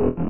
Mm-hmm.